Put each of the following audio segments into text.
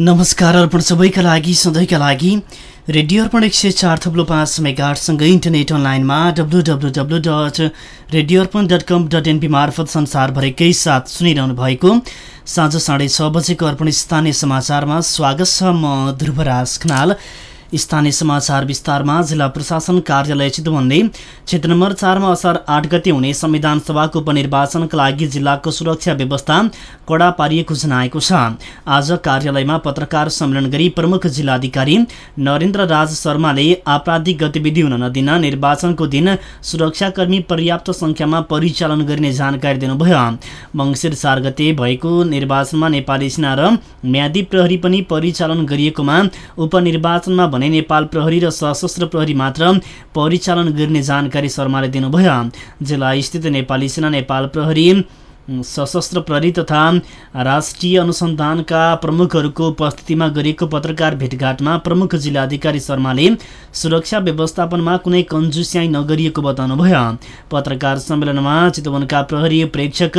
नमस्कार अर्पण सबैका लागि सधैँका लागि। रेडियो अर्पण एक सय चार थप्लो पाँच मेगाटसँगै इन्टरनेट अनलाइनमा W W W dot radio Arpan dot com dot NP मार्फत संसारभरिकै साथ सुनिरहनु भएको साँझ साढे छ बजेको अर्पण स्थानीय समाचारमा स्वागत छ म ध्रुवराज खनाल। स्थानीय समाचार विस्तारमा जिल्ला प्रशासन कार्यालय चितवनले क्षेत्र नम्बर चारमा असार आठ गते हुने संविधान सभाको उपनिर्वाचनका लागि जिल्लाको सुरक्षा व्यवस्था कडा पारिएको जनाएको छ। आज कार्यालयमा पत्रकार सम्मेलन गरी प्रमुख जिल्लाधिकारी नरेन्द्र राज शर्माले आपराधिक गतिविधि हुन नदिन निर्वाचनको दिन सुरक्षाकर्मी पर्याप्त संख्यामा परिचालन गरिने जानकारी दिनुभयो। मङ्सिर चार गते भएको निर्वाचनमा नेपाली सेना र म्यादी प्रहरी पनि परिचालन गरिएकोमा उपनिर्वाचनमा भने नेपाल प्रहरी र सशस्त्र प्रहरी मात्र परिचालन गर्ने जानकारी शर्माले दिनुभयो। जिल्ला स्थित नेपाली सेना नेपाल प्रहरी सशस्त्र प्रहरी तथा राष्ट्रिय अनुसन्धानका प्रमुखहरूको उपस्थितिमा गरिएको पत्रकार भेटघाटमा प्रमुख जिल्लाधिकारी शर्माले सुरक्षा व्यवस्थापनमा कुनै कन्जुस्याई नगरिएको बताउनुभयो। पत्रकार सम्मेलनमा चितवनका प्रहरी प्रेक्षक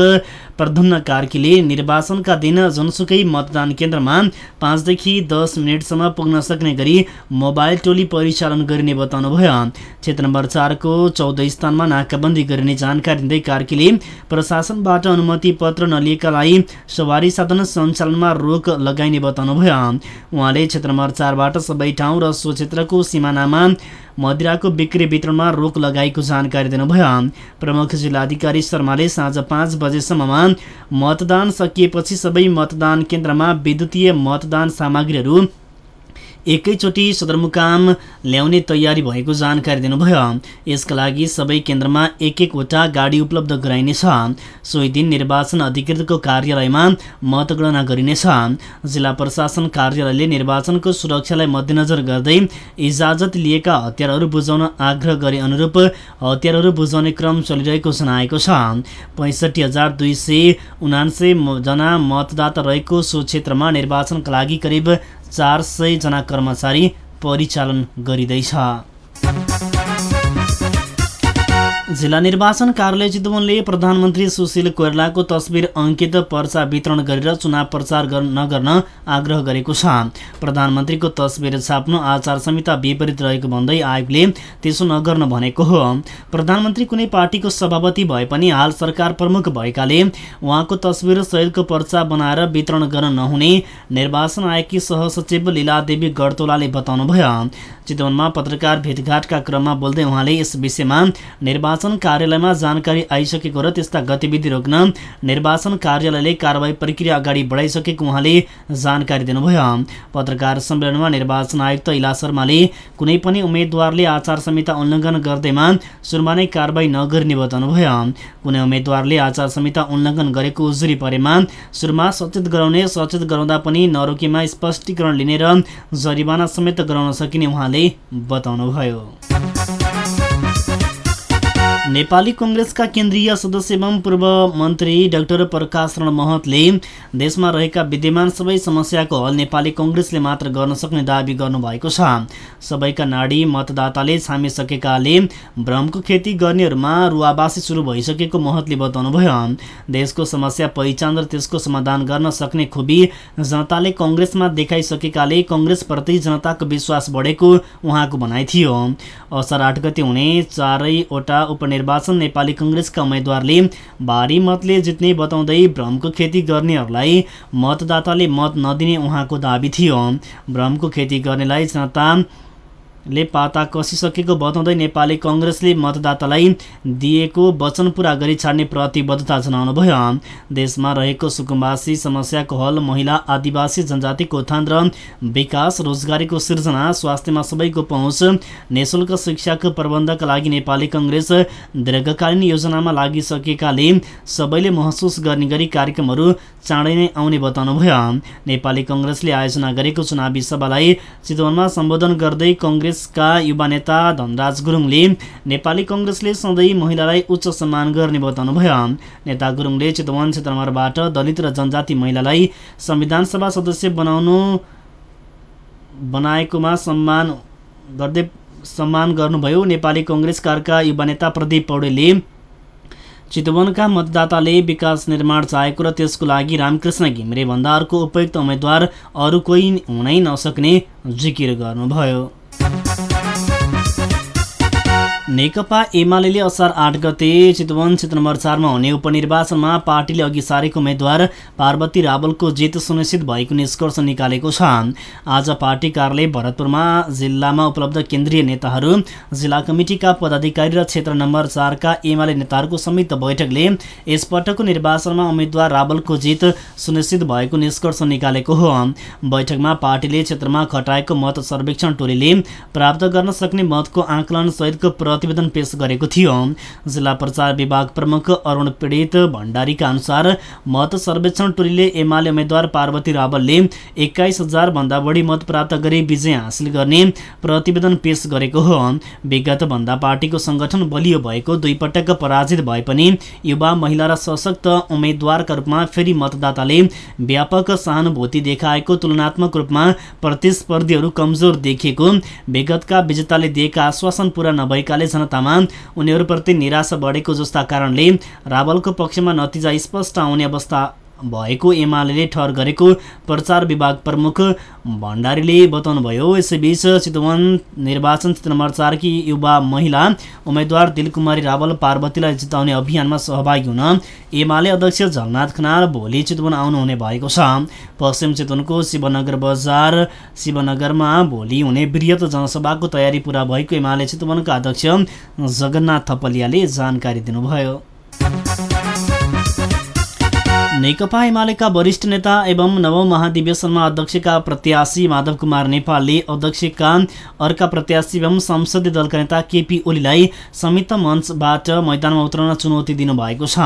प्रधुन्न कार्कीले निर्वाचनका दिन जुनसुकै मतदान केन्द्रमा पाँचदेखि दस मिनटसम्म पुग्न सक्ने गरी मोबाइल टोली परिचालन गरिने बताउनुभयो। क्षेत्र नम्बर चारको चौध स्थानमा नाकाबन्दी गरिने जानकारी दिँदै कार्कीले प्रशासनबाट अनुमति पत्र नलिएकालाई सवारी साधन सञ्चालनमा रोक लगाइने बताउनुभयो। उहाँले क्षेत्र नम्बर चारबाट सबै ठाउँ र सो क्षेत्रको सिमानामा मदिराको बिक्री वितरणमा रोक लगाएको जानकारी दिनुभयो। प्रमुख जिल्लाधिकारी शर्माले साँझ पाँच बजेसम्ममा मतदान सकिएपछि सबै मतदान केन्द्रमा विद्युतीय मतदान सामग्रीहरू एकैचोटि सदरमुकाम ल्याउने तयारी भएको जानकारी दिनुभयो। यसका लागि सबै केन्द्रमा एक एकवटा गाडी उपलब्ध गराइनेछ। सोही दिन निर्वाचन अधिकृतको कार्यालयमा मतगणना गरिनेछ। जिल्ला प्रशासन कार्यालयले निर्वाचनको सुरक्षालाई मध्यनजर गर्दै इजाजत लिएका हतियारहरू बुझाउन आग्रह गरे अनुरूप हतियारहरू बुझाउने क्रम चलिरहेको जनाएको छ। पैँसठी हजार दुई सय उनान्सय जना मतदाता रहेको सो क्षेत्रमा निर्वाचनका लागि करिब चार जना कर्मचारी परिचालन गरिँदैछ। जिल्ला निर्वाचन कार्यालय चितवनले प्रधानमन्त्री सुशील कोइरालाको तस्बिर अङ्कित पर्चा वितरण गरेर चुनाव प्रचार नगर्न आग्रह गरेको छ। प्रधानमन्त्रीको तस्बिर छाप्नु आचार संहिता विपरीत रहेको भन्दै आयोगले त्यसो नगर्न भनेको हो। प्रधानमन्त्री कुनै पार्टीको सभापति भए पनि हाल सरकार प्रमुख भएकाले उहाँको तस्बिर सहितको पर्चा बनाएर वितरण गर्न नहुने निर्वाचन आयोगकी सहसचिव लीलादेवी गडतोलाले बताउनुभयो। चितवनमा पत्रकार भेटघाटका क्रममा बोल्दै उहाँले यस विषयमा निर्वाचन कार्यालयमा जानकारी आइसकेको र त्यस्ता गतिविधि रोक्न निर्वाचन कार्यालयले कारवाही प्रक्रिया अगाडि बढाइसकेको उहाँले जानकारी दिनुभयो। पत्रकार सम्मेलनमा निर्वाचन आयुक्त इला शर्माले कुनै पनि उम्मेद्वारले आचार संहिता उल्लङ्घन गर्दैमा सुरुमा नै कारवाही नगर्ने बताउनुभयो। कुनै उम्मेद्वारले आचार संहिता उल्लङ्घन गरेको उजुरी परेमा सुरुमा सचेत गराउने सचेत गराउँदा पनि नरोकेमा स्पष्टीकरण लिने र जरिवाना समेत गराउन सकिने उहाँले बताउनुभयो। नेपाली कङ्ग्रेसका केन्द्रीय सदस्य एवं पूर्व मन्त्री डाक्टर प्रकाश रण महतले देशमा रहेका विद्यमान सबै समस्याको हल नेपाली कङ्ग्रेसले मात्र गर्न सक्ने दावी गर्नुभएको छ। सबैका नाडी मतदाताले छामिसकेकाले भ्रमको खेती गर्नेहरूमा रुवाबासी सुरु भइसकेको महतले बताउनुभयो। देशको समस्या पहिचान र त्यसको समाधान गर्न सक्ने खुबी जनताले कङ्ग्रेसमा देखाइसकेकाले कङ्ग्रेसप्रति जनताको विश्वास बढेको उहाँको भनाइ थियो। असार आठ गते हुने चारैवटा उप निर्वाचन नेपाली कङ्ग्रेसका उम्मेद्वारले भारी मतले जित्ने बताउँदै भ्रमको खेती गर्नेहरूलाई मतदाताले मत नदिने उहाँको दावी थियो। भ्रमको खेती गर्नेलाई जनता ले पाता कसिसकेको बताउँदै नेपाली कङ्ग्रेसले मतदातालाई दिएको वचन पुरा गरी छाड्ने प्रतिबद्धता जनाउनुभयो। देशमा रहेको सुकुम्बासी समस्याको हल महिला आदिवासी जनजातिको उत्थान र विकास रोजगारीको सिर्जना स्वास्थ्यमा सबैको पहुँच निशुल्क शिक्षाको प्रबन्धका लागि नेपाली कङ्ग्रेस दीर्घकालीन योजनामा लागिसकेकाले सबैले महसुस गर्ने गरी कार्यक्रमहरू चाँडै नै आउने बताउनुभयो। नेपाली कङ्ग्रेसले आयोजना गरेको चुनावी सभालाई चितवनमा सम्बोधन गर्दै कङ्ग्रेस कङ्ग्रेसका युवा नेता धनराज गुरुङले नेपाली कङ्ग्रेसले सधैँ महिलालाई उच्च सम्मान गर्ने बताउनुभयो नेता गुरुङले चितवन क्षेत्रबाट दलित र जनजाति महिलालाई संविधान सभा सदस्य बनाउनु बनाएकोमा सम्मान गर्दै सम्मान गर्नुभयो। नेपाली कङ्ग्रेसका युवा नेता प्रदीप पौडेलले चितवनका मतदाताले विकास निर्माण चाहेको र त्यसको लागि रामकृष्ण घिमिरे भन्दा अर्को उपयुक्त उम्मेद्वार अरू कोही हुनै नसक्ने जिकिर गर्नुभयो। नेकपा एमाले असार आठ गते चितवन क्षेत्र नम्बर चारमा हुने उपनिर्वाचनमा पार्टीले अघि सारेको उम्मेद्वार पार्वती रावलको जित सुनिश्चित भएको निष्कर्ष निकालेको छ। आज पार्टी कार्यालय भरतपुरमा जिल्लामा उपलब्ध केन्द्रीय नेताहरू जिल्ला कमिटिका पदाधिकारी र क्षेत्र नम्बर चारका एमाले नेताहरूको संयुक्त बैठकले यसपटकको निर्वाचनमा उम्मेद्वार रावलको जित सुनिश्चित भएको निष्कर्ष निकालेको हो। बैठकमा पार्टीले क्षेत्रमा खटाएको मत सर्वेक्षण टोलीले प्राप्त गर्न सक्ने मतको आकलन सहितको प्रतिवेदन पेश गरेको थियो। जिल्ला प्रचार विभाग प्रमुख अरुण पीडित भण्डारीका अनुसार मत सर्वेक्षण टोलीले एमाले उम्मेद्वार पार्वती रावलले एक्काइस हजार भन्दा बढी मत प्राप्त गरी विजय हासिल गर्ने प्रतिवेदन पेश गरेको हो। विगत भन्दा पार्टीको संगठन बलियो भएको दुई पटक पराजित भए पनि युवा महिला र सशक्त उम्मेद्वारका रूपमा फेरि मतदाताले व्यापक सहानुभूति देखाएको तुलनात्मक रूपमा प्रतिस्पर्धीहरू कमजोर देखिएको विगतका विजेताले दिएका आश्वासन पूरा नभएकाले जनतामा उनीहरूप्रति निराशा बढेको जस्ता कारणले रावलको पक्षमा नतिजा स्पष्ट आउने अवस्था भएको एमाले ठहर गरेको प्रचार विभाग प्रमुख भण्डारीले बताउनुभयो। यसैबीच चितवन निर्वाचन क्षेत्र नम्बर चारकी युवा महिला उम्मेद्वार दिलकुमारी रावल पार्वतीलाई जिताउने अभियानमा सहभागी हुन एमाले अध्यक्ष झलनाथ खनाल भोलि चितवन आउनुहुने भएको छ। पश्चिम चितवनको शिवनगर बजार शिवनगरमा भोलि हुने वृहत जनसभाको तयारी पूरा भएको एमाले चितवनका अध्यक्ष जगन्नाथ थपलियाले जानकारी दिनुभयो। नेकपा एमालेका वरिष्ठ नेता एवं नव महाधिवेशनमा अध्यक्षका प्रत्याशी माधव कुमार नेपालले अध्यक्षका अर्का प्रत्याशी एवं संसदीय दलका नेता केपी ओलीलाई संयुक्त मञ्चबाट मैदानमा उत्रन चुनौती दिनुभएको छ।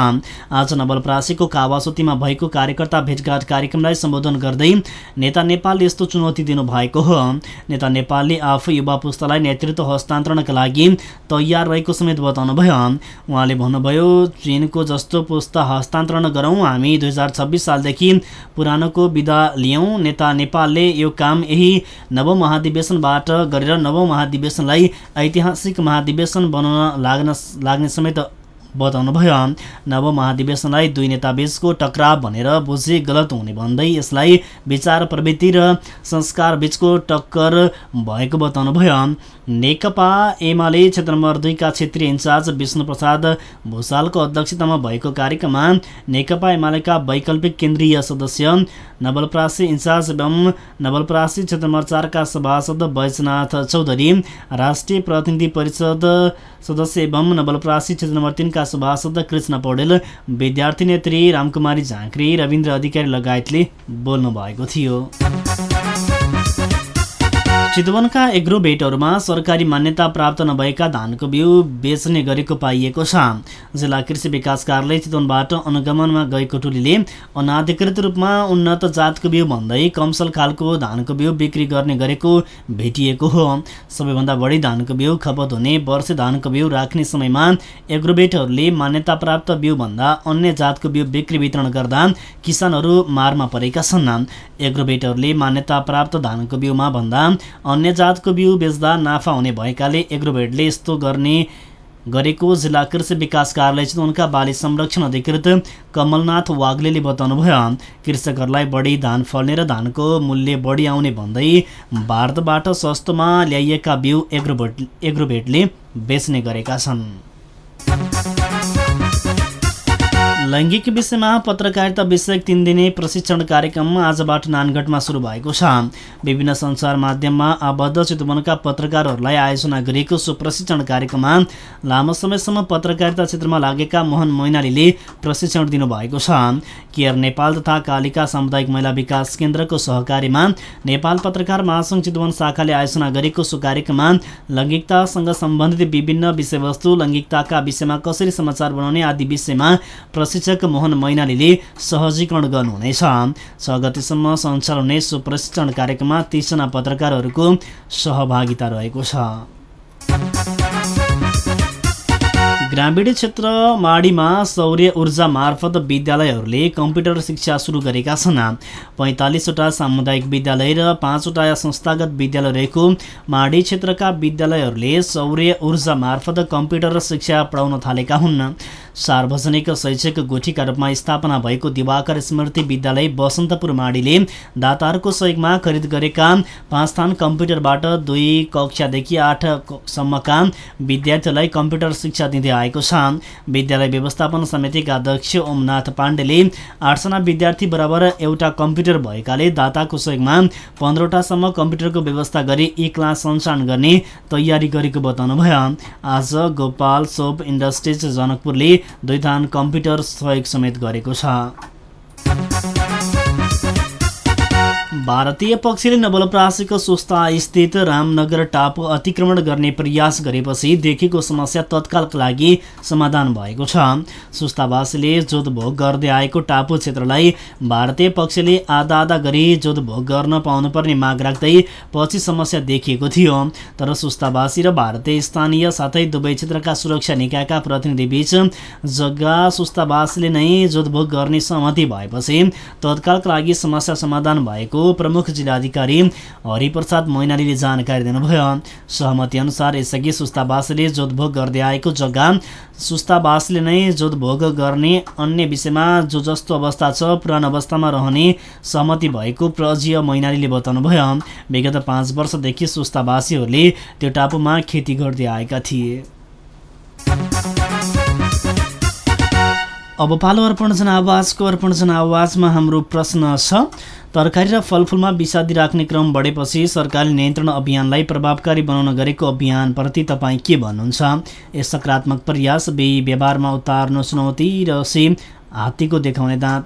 आज नवलपरासीको कावासोतीमा भएको कार्यकर्ता भेटघाट कार्यक्रमलाई सम्बोधन गर्दै नेता नेपालले यस्तो चुनौती दिनुभएको हो। नेता नेपालले आफू युवा पुस्तालाई नेतृत्व हस्तान्तरणका लागि तयार रहेको समेत बताउनुभयो। उहाँले भन्नुभयो चीनको जस्तो पुस्ता हस्तान्तरण गरौँ हामी दुई हजार छब्बिस सालदेखि पुरानोको विदा लियौँ। नेता नेपालले यो काम यही नव महाधिवेशनबाट गरेर नव महाधिवेशनलाई ऐतिहासिक महाधिवेशन बनाउन लाग्न लाग्ने समेत बताउनुभयो नव महाधिवेशनलाई दुई नेताबीचको टक्राव भनेर बुझे गलत हुने भन्दै यसलाई विचार प्रवृत्ति र संस्कार बीचको टक्कर भएको बताउनुभयो नेकपा एमाले क्षेत्र नम्बर दुईका क्षेत्रीय इन्चार्ज विष्णु प्रसाद भूषालको अध्यक्षतामा भएको कार्यक्रममा नेकपा एमालेका वैकल्पिक केन्द्रीय सदस्य नवलप्रासी इन्चार्ज एवं नवलप्रासी क्षेत्र नम्बर चारका सभासद बैजनाथ चौधरी राष्ट्रिय प्रतिनिधि परिषद सदस्य एवं नवलप्रासी क्षेत्र नम्बर तिनका सभासद कृष्ण पौडेल विद्यार्थी नेत्री रामकुमारी झाँक्री रविन्द्र अधिकारी लगायतले बोल्नु भएको थियो। चितवनका एग्रोबेटहरूमा सरकारी मान्यता प्राप्त नभएका धानको बिउ बेच्ने गरेको पाइएको छ। जिल्ला कृषि विकास कार्यालय चितवनबाट अनुगमनमा गएको टोलीले अनाधिकृत रूपमा उन्नत जातको बिउ भन्दै कमसल खालको धानको बिउ बिक्री गर्ने गरेको भेटिएको हो। सबैभन्दा बढी धानको बिउ खपत हुने वर्षे धानको बिउ राख्ने समयमा एग्रोबेटहरूले मान्यता प्राप्त बिउभन्दा अन्य जातको बिउ बिक्री वितरण गर्दा किसानहरू मारमा परेका छन्। एग्रोबेटहरूले मान्यता प्राप्त धानको बिउमा भन्दा अन्य जातको बिउ बेच्दा नाफा हुने भएकाले एग्रोभेटले यस्तो गर्ने गरेको जिल्ला कृषि विकास कार्यालय चितवनका बाली संरक्षण अधिकृत कमलनाथ वाग्लेले बताउनुभयो। कृषकहरूलाई बढी धान फल्ने र धानको मूल्य बढी आउने भन्दै भारतबाट सस्तोमा ल्याइएका बिउ एग्रोभेट एग्रोभेटले बेच्ने गरेका छन्। लैङ्गिक विषयमा पत्रकारिता विषयक तिन दिने प्रशिक्षण कार्यक्रम आजबाट नानगढमा सुरु भएको छ। विभिन्न सञ्चार माध्यममा आबद्ध चितवनका पत्रकारहरूलाई आयोजना गरिएको सो प्रशिक्षण कार्यक्रममा लामो समयसम्म पत्रकारिता क्षेत्रमा लागेका मोहन मैनालीले प्रशिक्षण दिनुभएको छ। केयर नेपाल तथा कालिका सामुदायिक महिला विकास केन्द्रको सहकारीमा नेपाल पत्रकार महासङ्घ चितवन शाखाले आयोजना गरेको सो कार्यक्रममा लैङ्गिकतासँग सम्बन्धित विभिन्न विषयवस्तु लैङ्गिकताका विषयमा कसरी समाचार बनाउने आदि विषयमा प्रशिक्षक मोहन मैनालीले सहजीकरण गर्नुहुनेछ। छ गतिसम्म सञ्चालन हुने सो प्रशिक्षण कार्यक्रममा तिसजना पत्रकारहरूको सहभागिता रहेको छ। ग्रामीण क्षेत्र माडीमा सौर्य ऊर्जा मार्फत विद्यालयहरूले कम्प्युटर शिक्षा सुरु गरेका छन्। पैँतालिसवटा सामुदायिक विद्यालय र पाँचवटा संस्थागत विद्यालय रहेको माडी क्षेत्रका विद्यालयहरूले सौर्य ऊर्जा मार्फत कम्प्युटर शिक्षा पढाउन थालेका हुन्। सार्वजनिक शैक्षिक गुठीका रूपमा स्थापना भएको दिवाकर स्मृति विद्यालय बसन्तपुर माडीले दाताहरूको सहयोगमा खरिद गरेका पाँच स्थान कम्प्युटरबाट दुई कक्षादेखि आठसम्मका विद्यार्थीहरूलाई कम्प्युटर शिक्षा दिँदै आएको छ। विद्यालय व्यवस्थापन समितिका अध्यक्ष ओमनाथ पाण्डेले आठजना विद्यार्थी बराबर एउटा कम्प्युटर भएकाले दाताको सहयोगमा पन्ध्रवटासम्म कम्प्युटरको व्यवस्था गरी एक क्लास सञ्चालन गर्ने तयारी गरेको बताउनुभयो। आज गोपाल सोप इन्डस्ट्रिज जनकपुरले दुई थान कम्प्युटर सहयोग समेत गरेको छ। भारतीय पक्षले नवलप्रासीको स्थित रामनगर टापु अतिक्रमण गर्ने प्रयास गरेपछि देखेको समस्या तत्कालका लागि समाधान भएको छ। सुस्तावासीले जोतभोग गर्दै आएको टापु क्षेत्रलाई भारतीय पक्षले आधा आधा गरी जोतभोग गर्न पाउनुपर्ने माग राख्दै पछि समस्या देखिएको थियो। तर सुस्तावासी र भारतीय स्थानीय साथै दुवै क्षेत्रका सुरक्षा निकायका प्रतिनिधिबीच जग्गा सुस्तावासीले नै जोतभोग गर्ने सहमति भएपछि तत्कालका लागि समस्या समाधान भएको प्रमुख जिल्लाधिकारी हरिप्रसाद मैनालीले जानकारी दिनुभयो। सहमति अनुसार यसअघि सुस्तावासले जोतभोग गर्दै आएको जग्गा सुस्तावासले नै जोतभोग गर्ने अन्य विषयमा जो जस्तो अवस्था छ पुरानो अवस्थामा रहने सहमति भएको प्रजीय मैनालीले बताउनुभयो। विगत पाँच वर्षदेखि सुस्तावासीहरूले त्यो टापुमा खेती गर्दै आएका थिए। अब पालो अर्पण जनावाजको अर्पण जनावाजमा हाम्रो प्रश्न छ तरकारी र फलफुलमा विषादी राख्ने क्रम बढेपछि सरकारले नियन्त्रण अभियानलाई प्रभावकारी बनाउन गरेको अभियानप्रति तपाईँ के भन्नुहुन्छ? यस सकारात्मक प्रयास व्यवहारमा उतार्नु चुनौती र से हात्तीको देखाउने दाँत।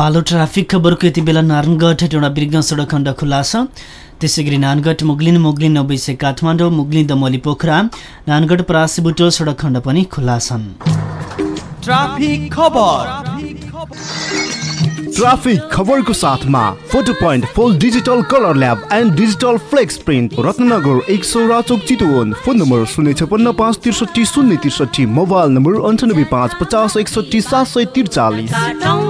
पालो ट्राफिक खबरको यति बेला नारायणगढ हेटौँडा बिर्ग सडक खण्ड खुल्ला छ त्यसै गरी नानगढ मुगलिन मुगलिन नौबिसे काठमाडौँ मुगलिन दमली पोखरा नानगढ परासीबुटो सडक खण्ड पनि खुल्ला छन् ट्राफिक खबर। ट्राफिक खबरको साथमा photo point full digital colour lab and digital flex print Ratnagar एक सौ राचोक चितवन। फोन नम्बर शून्य छपन्न पाँच त्रिसठी शून्य त्रिसठी मोबाइल नम्बर अन्ठानब्बे पाँच पचास एकसठी सात सय त्रिचालिस।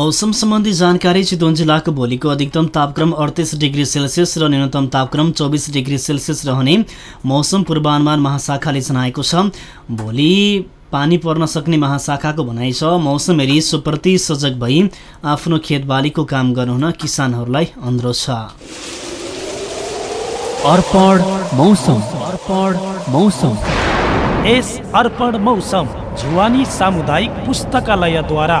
मौसम सम्बन्धी जानकारी चितवन जिल्लाको भोलिको अधिकतम तापक्रम अडतिस डिग्री सेल्सियस र न्यूनतम तापक्रम चौबिस डिग्री सेल्सियस रहने मौसम पूर्वानुमान महाशाखाले जनाएको छ। भोलि पानी पर्न सक्ने महाशाखाको भनाइ छ मौसम हेरी सुप्रति सजग भई आफ्नो खेतबालीको काम गर्नुहुन किसानहरूलाई अनुरोध छ। अर्पण मौसम। अर्पण मौसम। यस अर्पण मौसम जुवानी सामुदायिक पुस्तकालयद्वारा।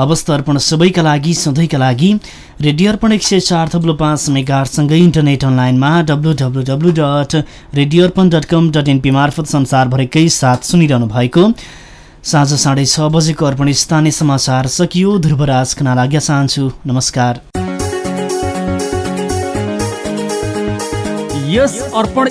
अवस्था अर्पण सबैका लागि सधैँका लागि। रेडियो अर्पण एक सय चार थप्लो पाँच मेगाहरूसँगै इन्टरनेट अनलाइनमा W W W dot radio Arpan dot com dot NP मार्फत संसारभरिकै साथ सुनिरहनु भएको। साँझ साढे छ बजेको अर्पण स्थानीय समाचार सकियो। ध्रुवराज खना लाग्या चाहन्छु। नमस्कार। यस अर्पण